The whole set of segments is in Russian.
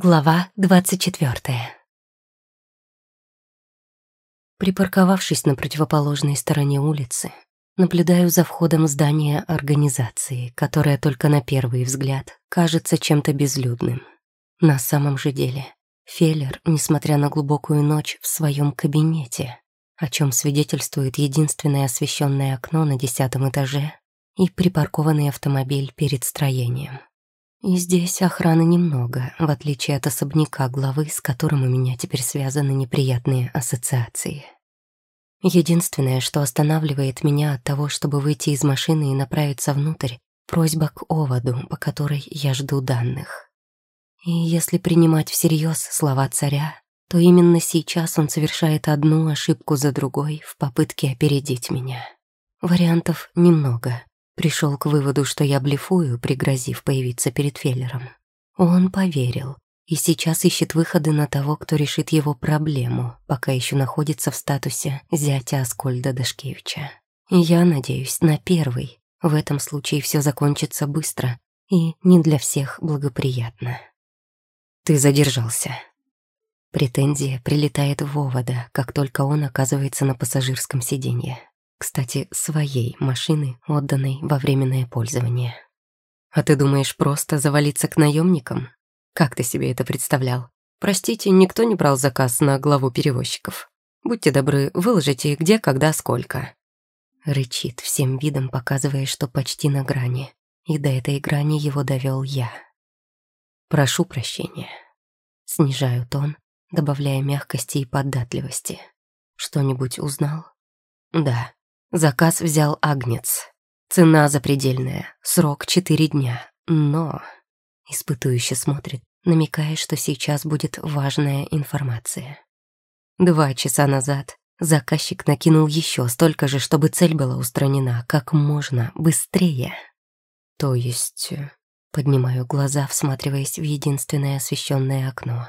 Глава двадцать четвертая. Припарковавшись на противоположной стороне улицы, наблюдаю за входом здания организации, которое только на первый взгляд кажется чем-то безлюдным. На самом же деле, Феллер, несмотря на глубокую ночь, в своем кабинете, о чем свидетельствует единственное освещенное окно на десятом этаже и припаркованный автомобиль перед строением. И здесь охраны немного, в отличие от особняка главы, с которым у меня теперь связаны неприятные ассоциации. Единственное, что останавливает меня от того, чтобы выйти из машины и направиться внутрь, просьба к оводу, по которой я жду данных. И если принимать всерьез слова царя, то именно сейчас он совершает одну ошибку за другой в попытке опередить меня. Вариантов немного, Пришел к выводу, что я блефую, пригрозив появиться перед Феллером. Он поверил и сейчас ищет выходы на того, кто решит его проблему, пока еще находится в статусе зятя Аскольда Дашкевича. Я надеюсь на первый. В этом случае все закончится быстро и не для всех благоприятно. Ты задержался. Претензия прилетает в Вовода, как только он оказывается на пассажирском сиденье. Кстати, своей машины, отданной во временное пользование. А ты думаешь просто завалиться к наемникам? Как ты себе это представлял? Простите, никто не брал заказ на главу перевозчиков. Будьте добры, выложите где, когда, сколько. Рычит всем видом, показывая, что почти на грани. И до этой грани его довел я. Прошу прощения. Снижаю тон, добавляя мягкости и податливости. Что-нибудь узнал? Да, Заказ взял Агнец. Цена запредельная, срок четыре дня. Но... Испытующе смотрит, намекая, что сейчас будет важная информация. Два часа назад заказчик накинул еще столько же, чтобы цель была устранена как можно быстрее. То есть... Э, поднимаю глаза, всматриваясь в единственное освещенное окно.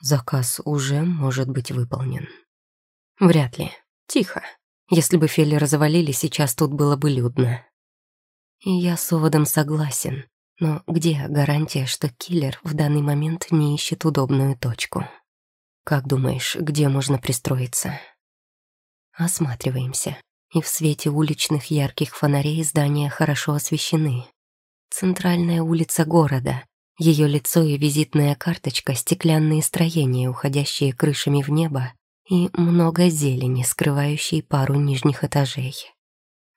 Заказ уже может быть выполнен. Вряд ли. Тихо. Если бы Феллера завалили, сейчас тут было бы людно. И я с оводом согласен, но где гарантия, что киллер в данный момент не ищет удобную точку? Как думаешь, где можно пристроиться? Осматриваемся, и в свете уличных ярких фонарей здания хорошо освещены. Центральная улица города, ее лицо и визитная карточка, стеклянные строения, уходящие крышами в небо, и много зелени, скрывающей пару нижних этажей.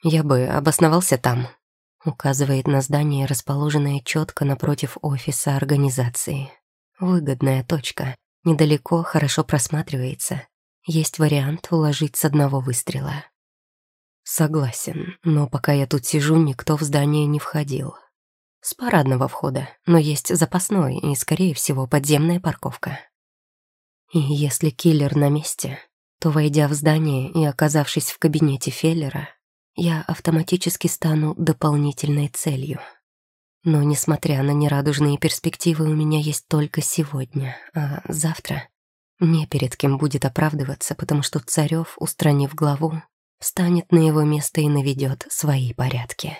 «Я бы обосновался там», — указывает на здание, расположенное четко напротив офиса организации. Выгодная точка, недалеко, хорошо просматривается. Есть вариант уложить с одного выстрела. Согласен, но пока я тут сижу, никто в здание не входил. С парадного входа, но есть запасной и, скорее всего, подземная парковка. И если киллер на месте, то, войдя в здание и оказавшись в кабинете Феллера, я автоматически стану дополнительной целью. Но, несмотря на нерадужные перспективы, у меня есть только сегодня, а завтра не перед кем будет оправдываться, потому что Царев, устранив главу, встанет на его место и наведет свои порядки.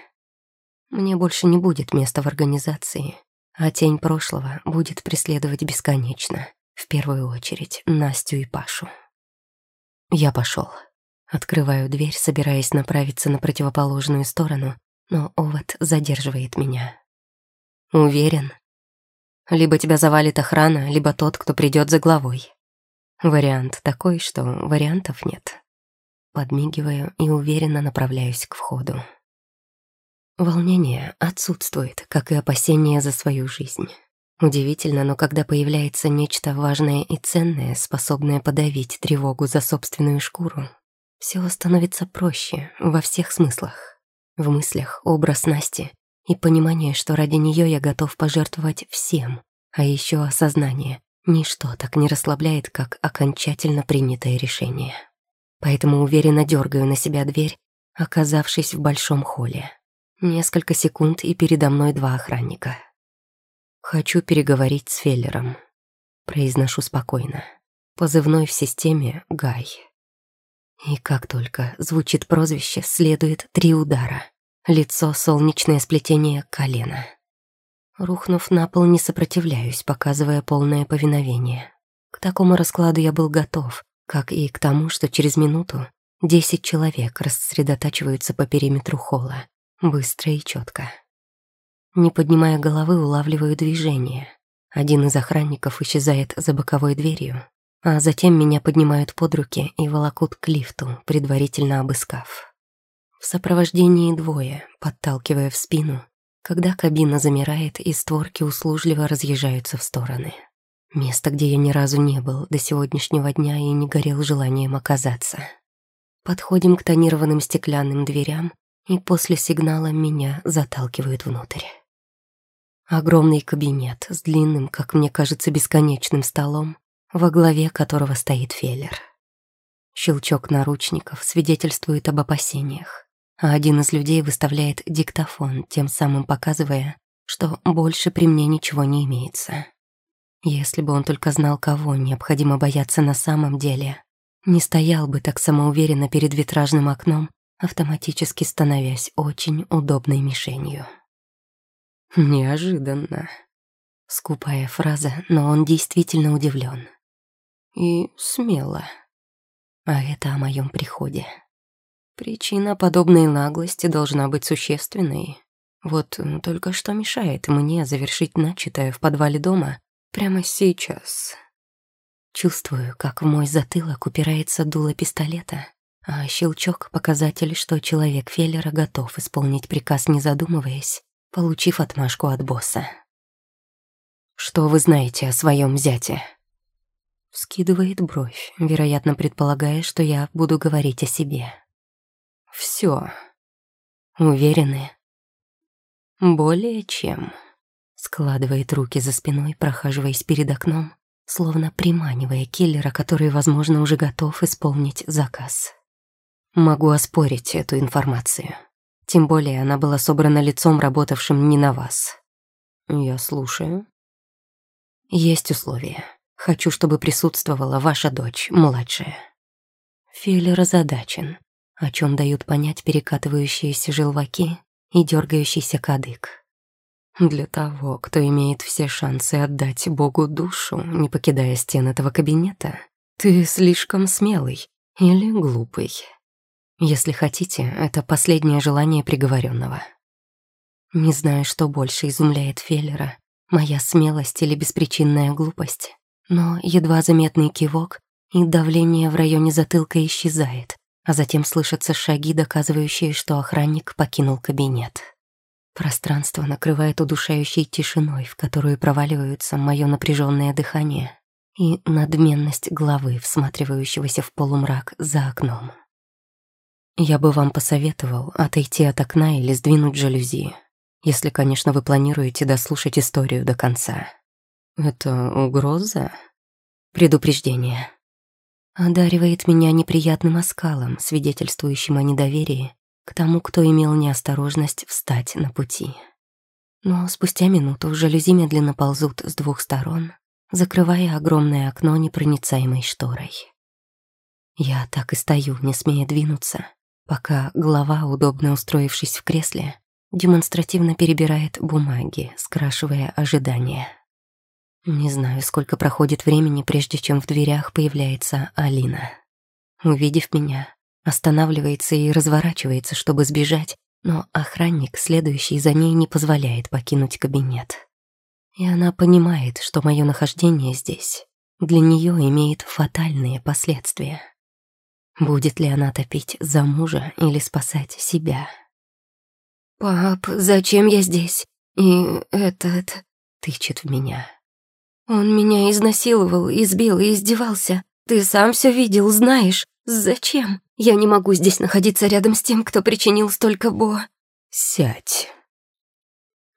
Мне больше не будет места в организации, а тень прошлого будет преследовать бесконечно. В первую очередь Настю и Пашу. Я пошел. Открываю дверь, собираясь направиться на противоположную сторону, но овод задерживает меня. Уверен. Либо тебя завалит охрана, либо тот, кто придет за главой. Вариант такой, что вариантов нет. Подмигиваю и уверенно направляюсь к входу. Волнение отсутствует, как и опасение за свою жизнь. Удивительно, но когда появляется нечто важное и ценное, способное подавить тревогу за собственную шкуру, все становится проще во всех смыслах. В мыслях образ Насти и понимание, что ради нее я готов пожертвовать всем, а еще осознание. Ничто так не расслабляет, как окончательно принятое решение. Поэтому уверенно дергаю на себя дверь, оказавшись в большом холле. Несколько секунд, и передо мной два охранника — «Хочу переговорить с Феллером», — произношу спокойно. Позывной в системе — Гай. И как только звучит прозвище, следует три удара. Лицо, солнечное сплетение, колено. Рухнув на пол, не сопротивляюсь, показывая полное повиновение. К такому раскладу я был готов, как и к тому, что через минуту десять человек рассредотачиваются по периметру холла, быстро и четко. Не поднимая головы, улавливаю движение. Один из охранников исчезает за боковой дверью, а затем меня поднимают под руки и волокут к лифту, предварительно обыскав. В сопровождении двое, подталкивая в спину, когда кабина замирает и створки услужливо разъезжаются в стороны. Место, где я ни разу не был до сегодняшнего дня и не горел желанием оказаться. Подходим к тонированным стеклянным дверям, и после сигнала меня заталкивают внутрь. Огромный кабинет с длинным, как мне кажется, бесконечным столом, во главе которого стоит Феллер. Щелчок наручников свидетельствует об опасениях, а один из людей выставляет диктофон, тем самым показывая, что больше при мне ничего не имеется. Если бы он только знал, кого необходимо бояться на самом деле, не стоял бы так самоуверенно перед витражным окном, автоматически становясь очень удобной мишенью. Неожиданно. Скупая фраза, но он действительно удивлен и смело. А это о моем приходе. Причина подобной наглости должна быть существенной. Вот только что мешает мне завершить начатое в подвале дома прямо сейчас. Чувствую, как в мой затылок упирается дуло пистолета, а щелчок — показатель, что человек Феллера готов исполнить приказ, не задумываясь, получив отмашку от босса. «Что вы знаете о своем зяте?» Скидывает бровь, вероятно, предполагая, что я буду говорить о себе. Все. Уверены? Более чем. Складывает руки за спиной, прохаживаясь перед окном, словно приманивая киллера, который, возможно, уже готов исполнить заказ. Могу оспорить эту информацию. Тем более она была собрана лицом, работавшим не на вас. Я слушаю. Есть условия. Хочу, чтобы присутствовала ваша дочь, младшая». Феллер озадачен, о чем дают понять перекатывающиеся желваки и дергающийся кадык. Для того, кто имеет все шансы отдать Богу душу, не покидая стен этого кабинета, ты слишком смелый или глупый. Если хотите, это последнее желание приговоренного. Не знаю, что больше изумляет Феллера, моя смелость или беспричинная глупость но едва заметный кивок, и давление в районе затылка исчезает, а затем слышатся шаги, доказывающие, что охранник покинул кабинет. Пространство накрывает удушающей тишиной, в которую проваливаются мое напряженное дыхание и надменность главы, всматривающегося в полумрак за окном. Я бы вам посоветовал отойти от окна или сдвинуть жалюзи, если, конечно, вы планируете дослушать историю до конца. Это угроза? Предупреждение. Одаривает меня неприятным оскалом, свидетельствующим о недоверии к тому, кто имел неосторожность встать на пути. Но спустя минуту жалюзи медленно ползут с двух сторон, закрывая огромное окно непроницаемой шторой. Я так и стою, не смея двинуться, пока глава, удобно устроившись в кресле, демонстративно перебирает бумаги, скрашивая ожидания. Не знаю, сколько проходит времени, прежде чем в дверях появляется Алина. Увидев меня, останавливается и разворачивается, чтобы сбежать, но охранник, следующий за ней, не позволяет покинуть кабинет. И она понимает, что мое нахождение здесь для нее имеет фатальные последствия. Будет ли она топить за мужа или спасать себя? «Пап, зачем я здесь? И этот...» — тычет в меня. Он меня изнасиловал, избил и издевался. Ты сам все видел, знаешь. Зачем? Я не могу здесь находиться рядом с тем, кто причинил столько бо... Сядь.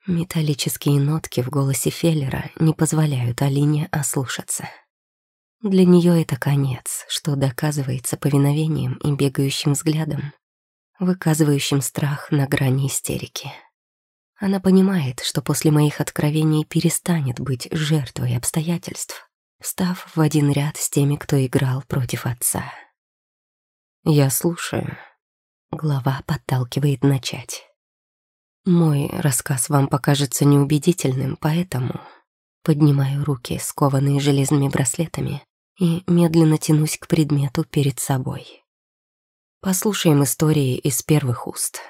Металлические нотки в голосе Феллера не позволяют Алине ослушаться. Для нее это конец, что доказывается повиновением и бегающим взглядом, выказывающим страх на грани истерики. Она понимает, что после моих откровений перестанет быть жертвой обстоятельств, встав в один ряд с теми, кто играл против отца. «Я слушаю». Глава подталкивает начать. Мой рассказ вам покажется неубедительным, поэтому поднимаю руки, скованные железными браслетами, и медленно тянусь к предмету перед собой. Послушаем истории из первых уст.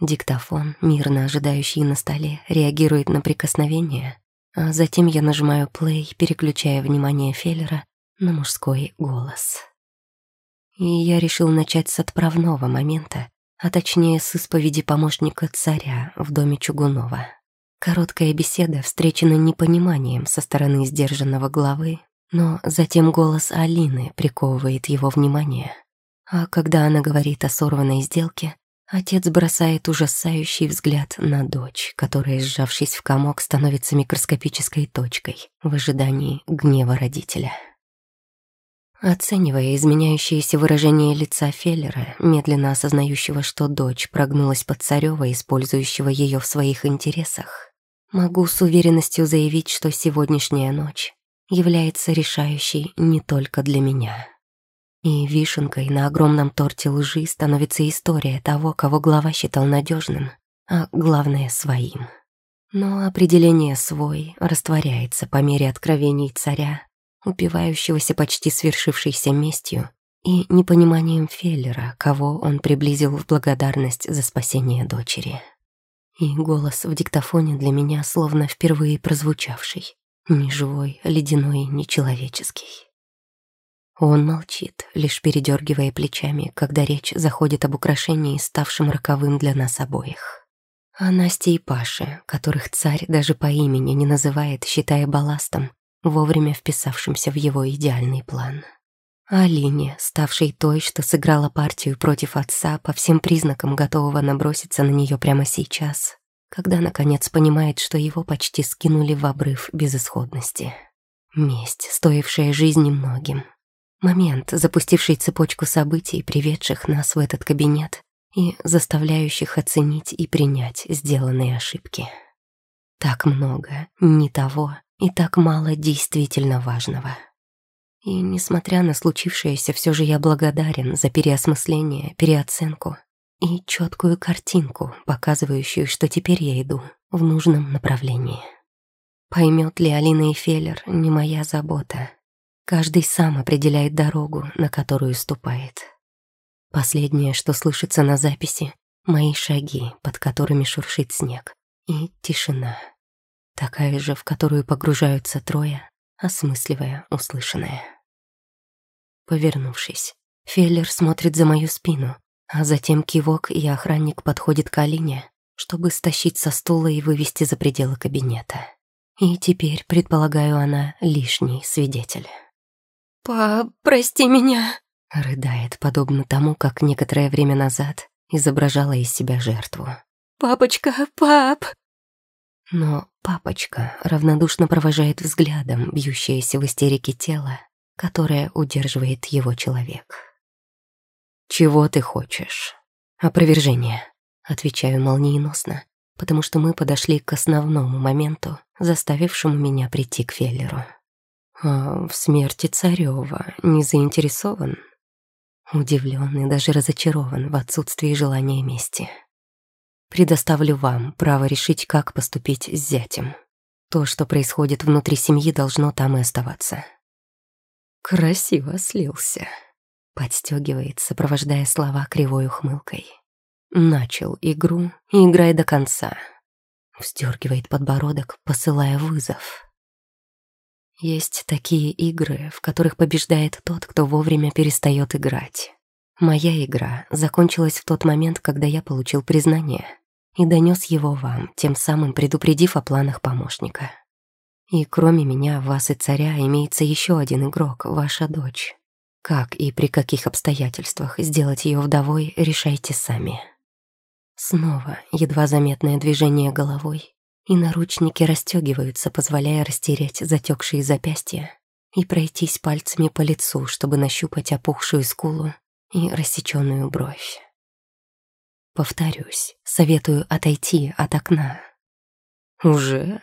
Диктофон, мирно ожидающий на столе, реагирует на прикосновение, а затем я нажимаю плей, переключая внимание Феллера на мужской голос. И я решил начать с отправного момента, а точнее с исповеди помощника царя в доме Чугунова. Короткая беседа встречена непониманием со стороны сдержанного главы, но затем голос Алины приковывает его внимание. А когда она говорит о сорванной сделке, отец бросает ужасающий взгляд на дочь, которая, сжавшись в комок, становится микроскопической точкой в ожидании гнева родителя. Оценивая изменяющееся выражение лица Феллера, медленно осознающего, что дочь прогнулась под царева, использующего ее в своих интересах, могу с уверенностью заявить, что сегодняшняя ночь является решающей не только для меня. И вишенкой на огромном торте лжи становится история того, кого глава считал надежным, а главное — своим. Но определение «свой» растворяется по мере откровений царя упивающегося почти свершившейся местью и непониманием Феллера, кого он приблизил в благодарность за спасение дочери. И голос в диктофоне для меня словно впервые прозвучавший, ни живой, ледяной, нечеловеческий. Он молчит, лишь передергивая плечами, когда речь заходит об украшении, ставшем роковым для нас обоих. А Настя и Паша, которых царь даже по имени не называет, считая балластом, вовремя вписавшимся в его идеальный план. А Алине, ставшей той, что сыграла партию против отца, по всем признакам готового наброситься на нее прямо сейчас, когда, наконец, понимает, что его почти скинули в обрыв безысходности. Месть, стоившая жизни многим. Момент, запустивший цепочку событий, приведших нас в этот кабинет и заставляющих оценить и принять сделанные ошибки. Так много не того, и так мало действительно важного. И, несмотря на случившееся, все же я благодарен за переосмысление, переоценку и четкую картинку, показывающую, что теперь я иду в нужном направлении. Поймет ли Алина и Феллер, не моя забота. Каждый сам определяет дорогу, на которую ступает. Последнее, что слышится на записи, мои шаги, под которыми шуршит снег, и тишина такая же, в которую погружаются трое, осмысливая услышанное. Повернувшись, Феллер смотрит за мою спину, а затем кивок, и охранник подходит к Алине, чтобы стащить со стула и вывести за пределы кабинета. И теперь, предполагаю, она лишний свидетель. «Пап, прости меня!» — рыдает, подобно тому, как некоторое время назад изображала из себя жертву. «Папочка, пап!» Но папочка равнодушно провожает взглядом бьющееся в истерике тело, которое удерживает его человек. «Чего ты хочешь?» «Опровержение», — отвечаю молниеносно, потому что мы подошли к основному моменту, заставившему меня прийти к Феллеру. «А в смерти Царева не заинтересован?» Удивлен и даже разочарован в отсутствии желания мести. Предоставлю вам право решить, как поступить с зятем. То, что происходит внутри семьи, должно там и оставаться. Красиво слился. Подстегивает, сопровождая слова кривой ухмылкой. Начал игру играй до конца. Вздергивает подбородок, посылая вызов. Есть такие игры, в которых побеждает тот, кто вовремя перестает играть. Моя игра закончилась в тот момент, когда я получил признание и донес его вам, тем самым предупредив о планах помощника. И кроме меня, вас и царя, имеется еще один игрок, ваша дочь. Как и при каких обстоятельствах сделать ее вдовой, решайте сами. Снова едва заметное движение головой, и наручники расстегиваются, позволяя растереть затекшие запястья и пройтись пальцами по лицу, чтобы нащупать опухшую скулу и рассеченную бровь. Повторюсь, советую отойти от окна. Уже?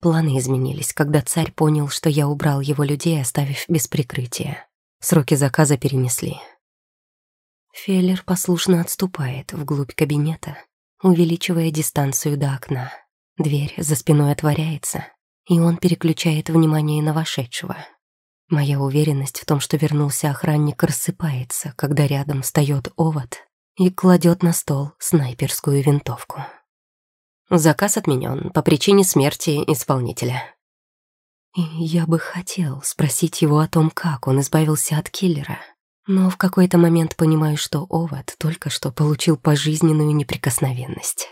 Планы изменились, когда царь понял, что я убрал его людей, оставив без прикрытия. Сроки заказа перенесли. Феллер послушно отступает вглубь кабинета, увеличивая дистанцию до окна. Дверь за спиной отворяется, и он переключает внимание на вошедшего. Моя уверенность в том, что вернулся охранник, рассыпается, когда рядом встает овод и кладет на стол снайперскую винтовку. Заказ отменен по причине смерти исполнителя. И я бы хотел спросить его о том, как он избавился от киллера, но в какой-то момент понимаю, что овод только что получил пожизненную неприкосновенность.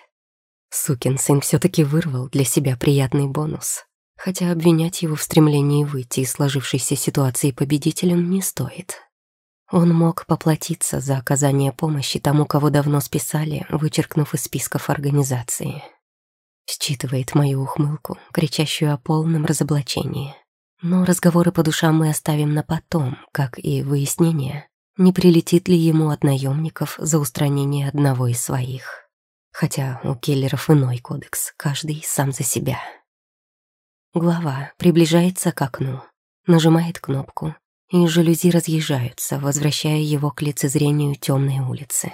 Сукин сын все-таки вырвал для себя приятный бонус, хотя обвинять его в стремлении выйти из сложившейся ситуации победителем не стоит. Он мог поплатиться за оказание помощи тому, кого давно списали, вычеркнув из списков организации. Считывает мою ухмылку, кричащую о полном разоблачении. Но разговоры по душам мы оставим на потом, как и выяснение, не прилетит ли ему от наемников за устранение одного из своих. Хотя у киллеров иной кодекс, каждый сам за себя. Глава приближается к окну, нажимает кнопку, и жалюзи разъезжаются, возвращая его к лицезрению темной улицы.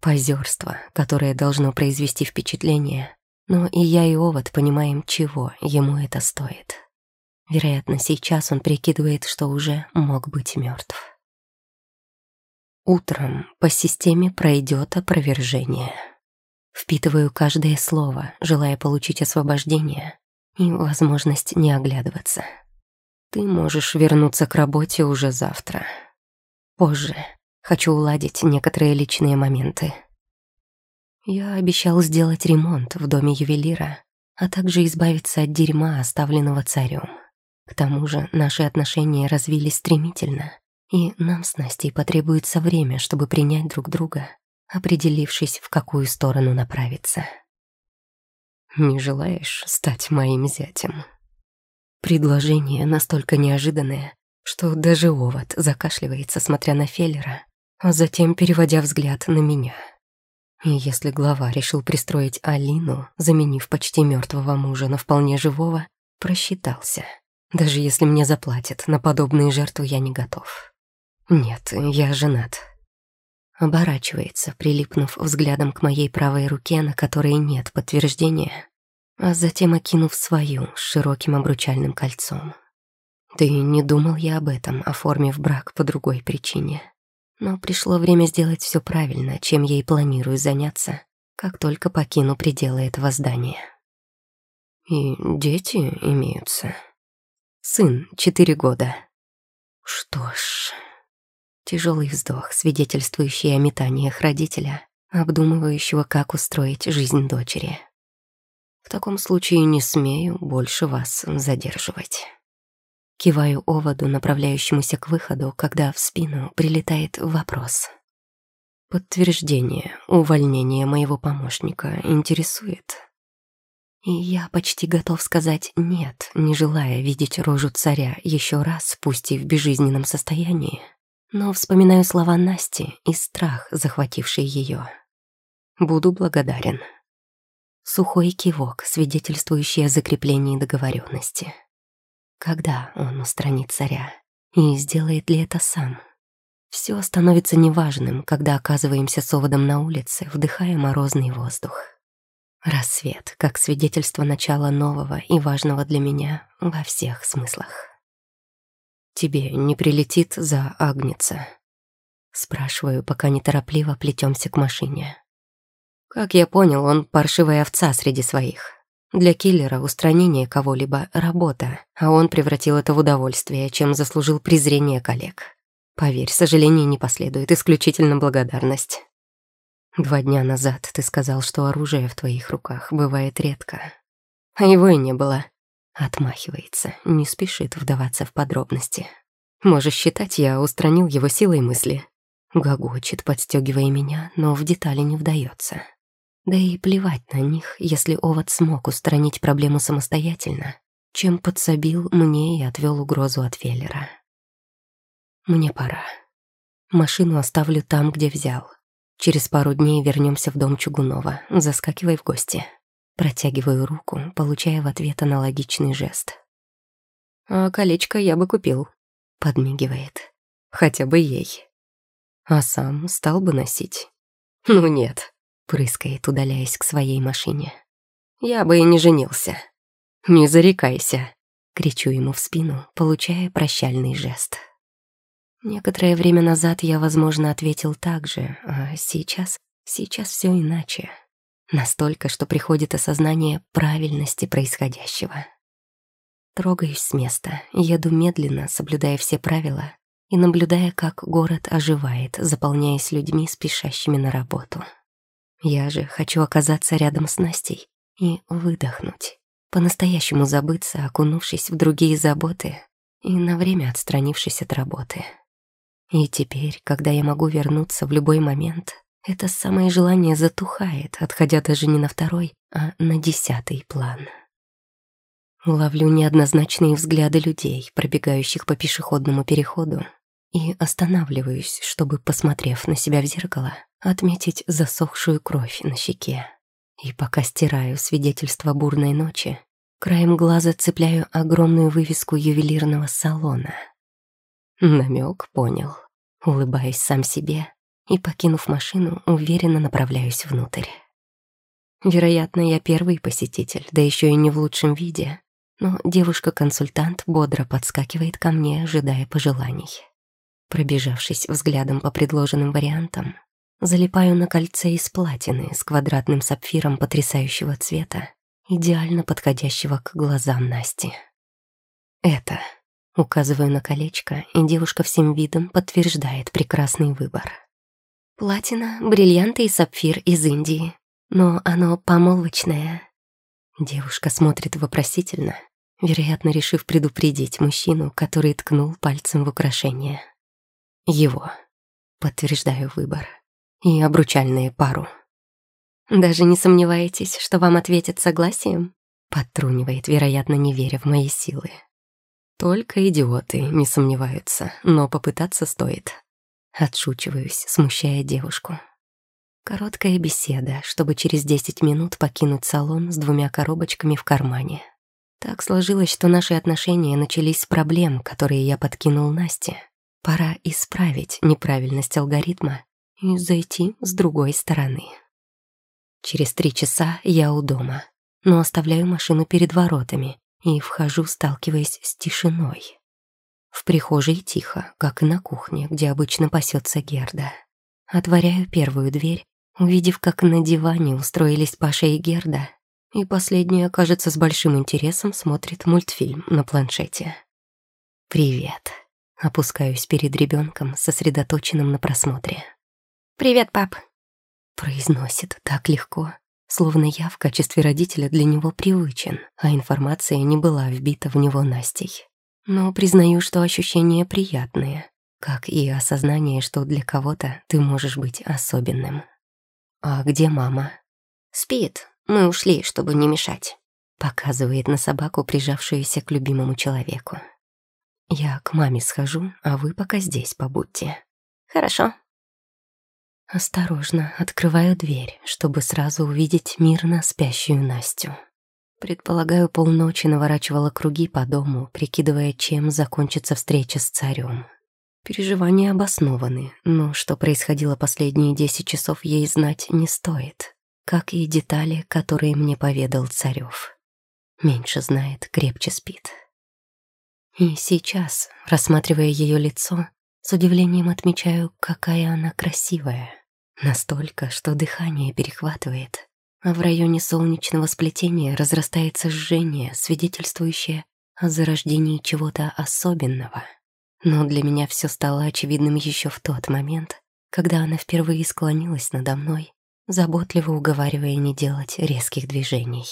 Позерство, которое должно произвести впечатление, но и я, и Овод понимаем, чего ему это стоит. Вероятно, сейчас он прикидывает, что уже мог быть мертв. Утром по системе пройдет опровержение. Впитываю каждое слово, желая получить освобождение и возможность не оглядываться. Ты можешь вернуться к работе уже завтра. Позже. Хочу уладить некоторые личные моменты. Я обещал сделать ремонт в доме ювелира, а также избавиться от дерьма, оставленного царем. К тому же наши отношения развились стремительно, и нам с Настей потребуется время, чтобы принять друг друга, определившись, в какую сторону направиться. «Не желаешь стать моим зятем?» Предложение настолько неожиданное, что даже овод закашливается, смотря на Феллера, а затем переводя взгляд на меня. И если глава решил пристроить Алину, заменив почти мертвого мужа на вполне живого, просчитался. Даже если мне заплатят, на подобные жертвы я не готов. Нет, я женат. Оборачивается, прилипнув взглядом к моей правой руке, на которой нет подтверждения, а затем окинув свою с широким обручальным кольцом. Да и не думал я об этом, оформив брак по другой причине. Но пришло время сделать все правильно, чем я и планирую заняться, как только покину пределы этого здания. И дети имеются. Сын, четыре года. Что ж... Тяжелый вздох, свидетельствующий о метаниях родителя, обдумывающего, как устроить жизнь дочери. В таком случае не смею больше вас задерживать. Киваю оводу, направляющемуся к выходу, когда в спину прилетает вопрос. Подтверждение увольнения моего помощника интересует. И я почти готов сказать «нет», не желая видеть рожу царя еще раз, пусть и в безжизненном состоянии. Но вспоминаю слова Насти и страх, захвативший ее. Буду благодарен. Сухой кивок, свидетельствующий о закреплении договоренности. Когда он устранит царя? И сделает ли это сам? Все становится неважным, когда оказываемся с оводом на улице, вдыхая морозный воздух. Рассвет, как свидетельство начала нового и важного для меня во всех смыслах. «Тебе не прилетит за Агница?» Спрашиваю, пока неторопливо плетемся к машине. Как я понял, он паршивая овца среди своих. Для киллера устранение кого-либо — работа, а он превратил это в удовольствие, чем заслужил презрение коллег. Поверь, сожаление не последует, исключительно благодарность. Два дня назад ты сказал, что оружие в твоих руках бывает редко. А его и не было. Отмахивается, не спешит вдаваться в подробности. Можешь считать, я устранил его силой мысли. Гогочет, подстегивая меня, но в детали не вдается. Да и плевать на них, если овод смог устранить проблему самостоятельно, чем подсобил мне и отвел угрозу от Веллера. Мне пора. Машину оставлю там, где взял. Через пару дней вернемся в дом Чугунова, заскакивай в гости. Протягиваю руку, получая в ответ аналогичный жест. «А колечко я бы купил», — подмигивает. «Хотя бы ей. А сам стал бы носить». «Ну нет, Прыскает, удаляясь к своей машине. «Я бы и не женился. Не зарекайся!» Кричу ему в спину, получая прощальный жест. Некоторое время назад я, возможно, ответил так же, а сейчас, сейчас все иначе. Настолько, что приходит осознание правильности происходящего. Трогаюсь с места, еду медленно, соблюдая все правила и наблюдая, как город оживает, заполняясь людьми, спешащими на работу. Я же хочу оказаться рядом с Настей и выдохнуть, по-настоящему забыться, окунувшись в другие заботы и на время отстранившись от работы. И теперь, когда я могу вернуться в любой момент, это самое желание затухает, отходя даже не на второй, а на десятый план. Ловлю неоднозначные взгляды людей, пробегающих по пешеходному переходу, и останавливаюсь, чтобы, посмотрев на себя в зеркало, отметить засохшую кровь на щеке. И пока стираю свидетельство бурной ночи, краем глаза цепляю огромную вывеску ювелирного салона. Намек понял. Улыбаюсь сам себе и, покинув машину, уверенно направляюсь внутрь. Вероятно, я первый посетитель, да еще и не в лучшем виде, но девушка-консультант бодро подскакивает ко мне, ожидая пожеланий. Пробежавшись взглядом по предложенным вариантам, залипаю на кольце из платины с квадратным сапфиром потрясающего цвета, идеально подходящего к глазам Насти. Это. Указываю на колечко, и девушка всем видом подтверждает прекрасный выбор. Платина, бриллианты и сапфир из Индии, но оно помолвочное. Девушка смотрит вопросительно, вероятно, решив предупредить мужчину, который ткнул пальцем в украшение. Его. Подтверждаю выбор. И обручальные пару. «Даже не сомневаетесь, что вам ответят согласием?» Подтрунивает, вероятно, не веря в мои силы. Только идиоты не сомневаются, но попытаться стоит. Отшучиваюсь, смущая девушку. Короткая беседа, чтобы через десять минут покинуть салон с двумя коробочками в кармане. Так сложилось, что наши отношения начались с проблем, которые я подкинул Насте. Пора исправить неправильность алгоритма и зайти с другой стороны. Через три часа я у дома, но оставляю машину перед воротами и вхожу, сталкиваясь с тишиной. В прихожей тихо, как и на кухне, где обычно пасется Герда. Отворяю первую дверь, увидев, как на диване устроились Паша и Герда, и последняя, кажется, с большим интересом смотрит мультфильм на планшете. «Привет». Опускаюсь перед ребенком, сосредоточенным на просмотре. «Привет, пап», — произносит так легко, словно я в качестве родителя для него привычен, а информация не была вбита в него Настей. Но признаю, что ощущения приятные, как и осознание, что для кого-то ты можешь быть особенным. «А где мама?» «Спит», мы ушли, чтобы не мешать. Показывает на собаку, прижавшуюся к любимому человеку. Я к маме схожу, а вы пока здесь побудьте. Хорошо. Осторожно открываю дверь, чтобы сразу увидеть мирно спящую Настю. Предполагаю, полночи наворачивала круги по дому, прикидывая, чем закончится встреча с царем. Переживания обоснованы, но что происходило последние десять часов, ей знать не стоит как и детали, которые мне поведал Царев. Меньше знает, крепче спит. И сейчас, рассматривая ее лицо, с удивлением отмечаю, какая она красивая. Настолько, что дыхание перехватывает, а в районе солнечного сплетения разрастается жжение, свидетельствующее о зарождении чего-то особенного. Но для меня все стало очевидным еще в тот момент, когда она впервые склонилась надо мной заботливо уговаривая не делать резких движений.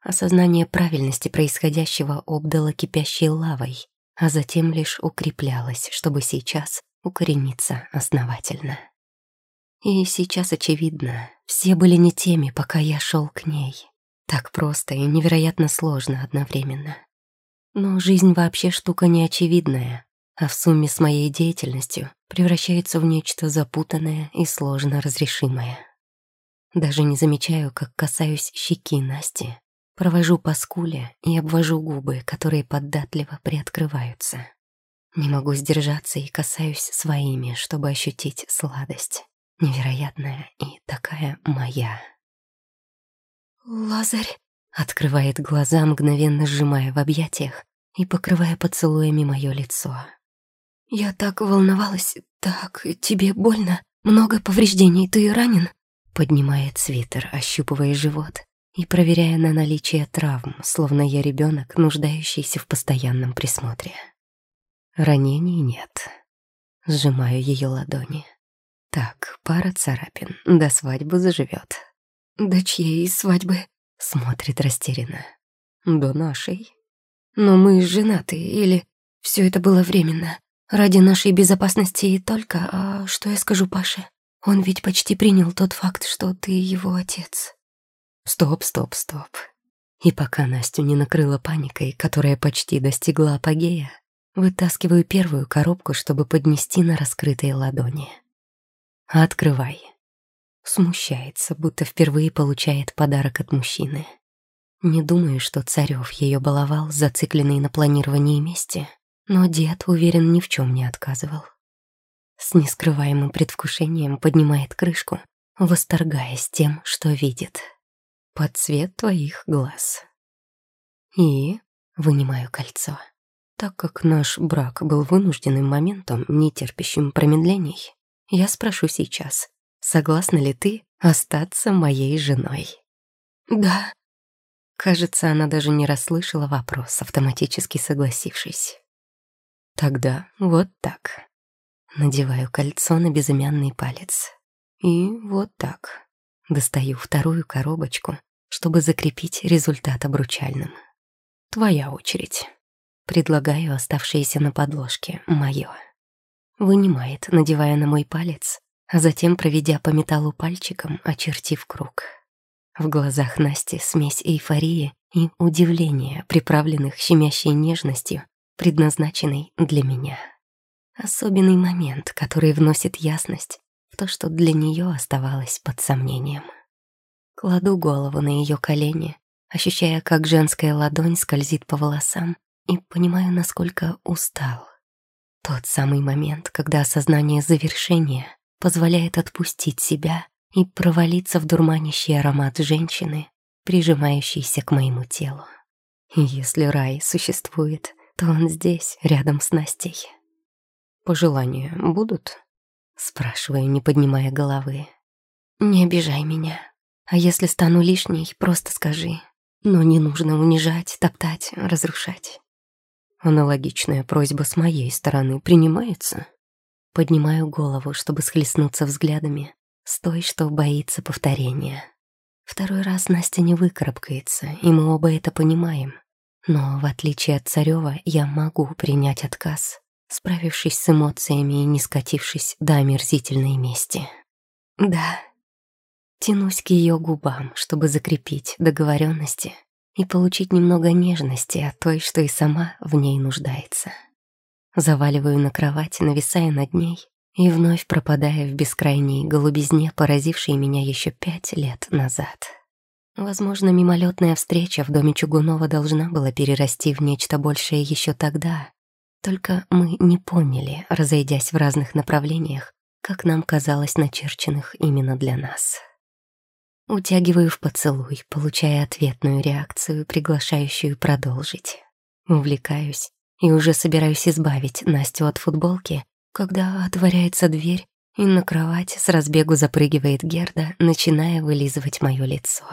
Осознание правильности происходящего обдало кипящей лавой, а затем лишь укреплялось, чтобы сейчас укорениться основательно. И сейчас очевидно, все были не теми, пока я шел к ней. Так просто и невероятно сложно одновременно. Но жизнь вообще штука неочевидная, а в сумме с моей деятельностью превращается в нечто запутанное и сложно разрешимое. Даже не замечаю, как касаюсь щеки Насти. Провожу по скуле и обвожу губы, которые податливо приоткрываются. Не могу сдержаться и касаюсь своими, чтобы ощутить сладость. Невероятная и такая моя. «Лазарь!» — открывает глаза, мгновенно сжимая в объятиях и покрывая поцелуями мое лицо. «Я так волновалась. Так, тебе больно? Много повреждений, ты ранен?» Поднимает свитер, ощупывая живот и проверяя на наличие травм, словно я ребенок, нуждающийся в постоянном присмотре. Ранений нет. Сжимаю ее ладони. Так, пара царапин, до свадьбы заживет. «До чьей свадьбы?» Смотрит растерянно. «До нашей». «Но мы женаты, или все это было временно? Ради нашей безопасности и только, а что я скажу Паше? Он ведь почти принял тот факт, что ты его отец». Стоп, стоп, стоп. И пока Настю не накрыла паникой, которая почти достигла апогея, вытаскиваю первую коробку, чтобы поднести на раскрытые ладони. «Открывай». Смущается, будто впервые получает подарок от мужчины. Не думаю, что Царёв ее баловал, зацикленный на планировании мести, но дед, уверен, ни в чем не отказывал. С нескрываемым предвкушением поднимает крышку, восторгаясь тем, что видит под цвет твоих глаз. И вынимаю кольцо. Так как наш брак был вынужденным моментом, не терпящим промедлений, я спрошу сейчас, согласна ли ты остаться моей женой? Да. Кажется, она даже не расслышала вопрос, автоматически согласившись. Тогда вот так. Надеваю кольцо на безымянный палец. И вот так. Достаю вторую коробочку, чтобы закрепить результат обручальным. Твоя очередь. Предлагаю оставшееся на подложке, моё. Вынимает, надевая на мой палец, а затем, проведя по металлу пальчиком, очертив круг. В глазах Насти смесь эйфории и удивления, приправленных щемящей нежностью, предназначенной для меня. Особенный момент, который вносит ясность то, что для нее оставалось под сомнением. Кладу голову на ее колени, ощущая, как женская ладонь скользит по волосам, и понимаю, насколько устал. Тот самый момент, когда осознание завершения позволяет отпустить себя и провалиться в дурманящий аромат женщины, прижимающейся к моему телу. Если рай существует, то он здесь, рядом с Настей. Пожелания будут? Спрашиваю, не поднимая головы. «Не обижай меня. А если стану лишней, просто скажи. Но не нужно унижать, топтать, разрушать». Аналогичная просьба с моей стороны принимается. Поднимаю голову, чтобы схлестнуться взглядами с той, что боится повторения. Второй раз Настя не выкарабкается, и мы оба это понимаем. Но, в отличие от Царёва, я могу принять отказ справившись с эмоциями и не скатившись до омерзительной мести. Да, тянусь к ее губам, чтобы закрепить договоренности и получить немного нежности от той, что и сама в ней нуждается. Заваливаю на кровать, нависая над ней и вновь пропадая в бескрайней голубизне, поразившей меня еще пять лет назад. Возможно, мимолетная встреча в доме Чугунова должна была перерасти в нечто большее еще тогда, только мы не поняли, разойдясь в разных направлениях, как нам казалось начерченных именно для нас. Утягиваю в поцелуй, получая ответную реакцию, приглашающую продолжить. Увлекаюсь и уже собираюсь избавить Настю от футболки, когда отворяется дверь, и на кровать с разбегу запрыгивает Герда, начиная вылизывать мое лицо.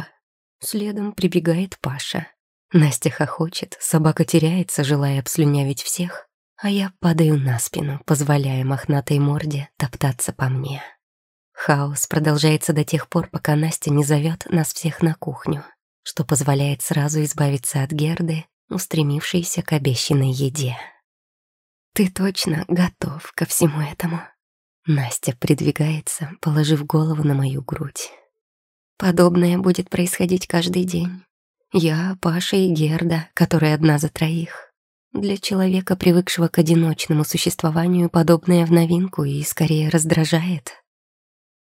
Следом прибегает Паша. Настя хохочет, собака теряется, желая обслюнявить всех, а я падаю на спину, позволяя мохнатой морде топтаться по мне. Хаос продолжается до тех пор, пока Настя не зовет нас всех на кухню, что позволяет сразу избавиться от Герды, устремившейся к обещанной еде. «Ты точно готов ко всему этому?» Настя придвигается, положив голову на мою грудь. «Подобное будет происходить каждый день. Я, Паша и Герда, которые одна за троих. Для человека, привыкшего к одиночному существованию, подобное в новинку и скорее раздражает.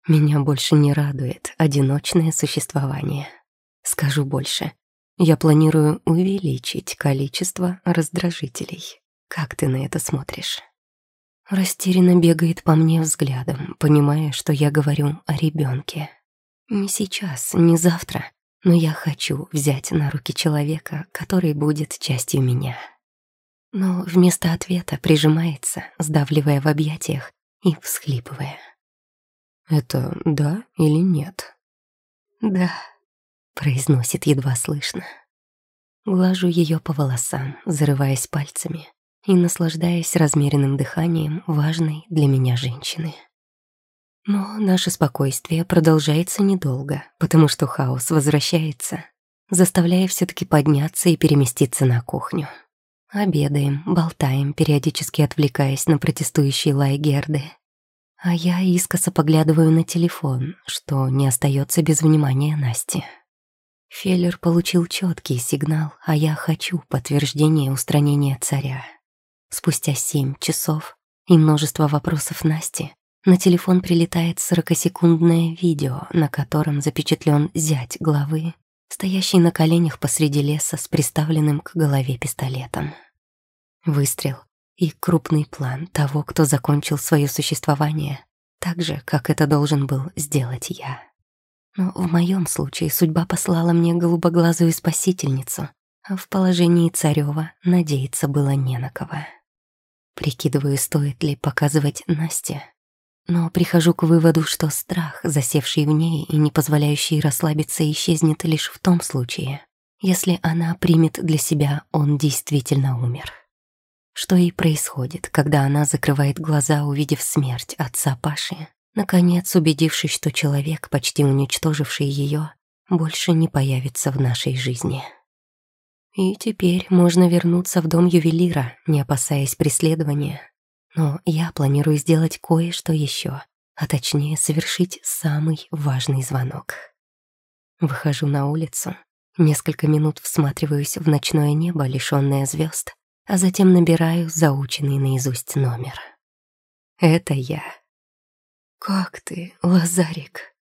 Меня больше не радует одиночное существование. Скажу больше. Я планирую увеличить количество раздражителей. Как ты на это смотришь? Растерянно бегает по мне взглядом, понимая, что я говорю о ребенке. Не сейчас, не завтра, но я хочу взять на руки человека, который будет частью меня. Но вместо ответа прижимается, сдавливая в объятиях и всхлипывая. «Это да или нет?» «Да», — произносит едва слышно. Глажу ее по волосам, зарываясь пальцами и наслаждаясь размеренным дыханием важной для меня женщины. Но наше спокойствие продолжается недолго, потому что хаос возвращается, заставляя все таки подняться и переместиться на кухню. Обедаем, болтаем, периодически отвлекаясь на протестующие лай Герды. А я искоса поглядываю на телефон, что не остается без внимания Насти. Феллер получил четкий сигнал, а я хочу подтверждения устранения царя. Спустя семь часов и множество вопросов Насти на телефон прилетает сорокасекундное видео, на котором запечатлен зять главы, стоящий на коленях посреди леса с приставленным к голове пистолетом. Выстрел и крупный план того, кто закончил свое существование, так же, как это должен был сделать я. Но в моем случае судьба послала мне голубоглазую спасительницу, а в положении Царева надеяться было не на кого. Прикидываю, стоит ли показывать Насте, но прихожу к выводу, что страх, засевший в ней и не позволяющий расслабиться, исчезнет лишь в том случае, если она примет для себя «он действительно умер». Что и происходит, когда она закрывает глаза, увидев смерть отца Паши, наконец убедившись, что человек, почти уничтоживший ее, больше не появится в нашей жизни. И теперь можно вернуться в дом ювелира, не опасаясь преследования. Но я планирую сделать кое-что еще, а точнее совершить самый важный звонок. Выхожу на улицу, несколько минут всматриваюсь в ночное небо, лишённое звезд, а затем набираю заученный наизусть номер. Это я. «Как ты, Лазарик?»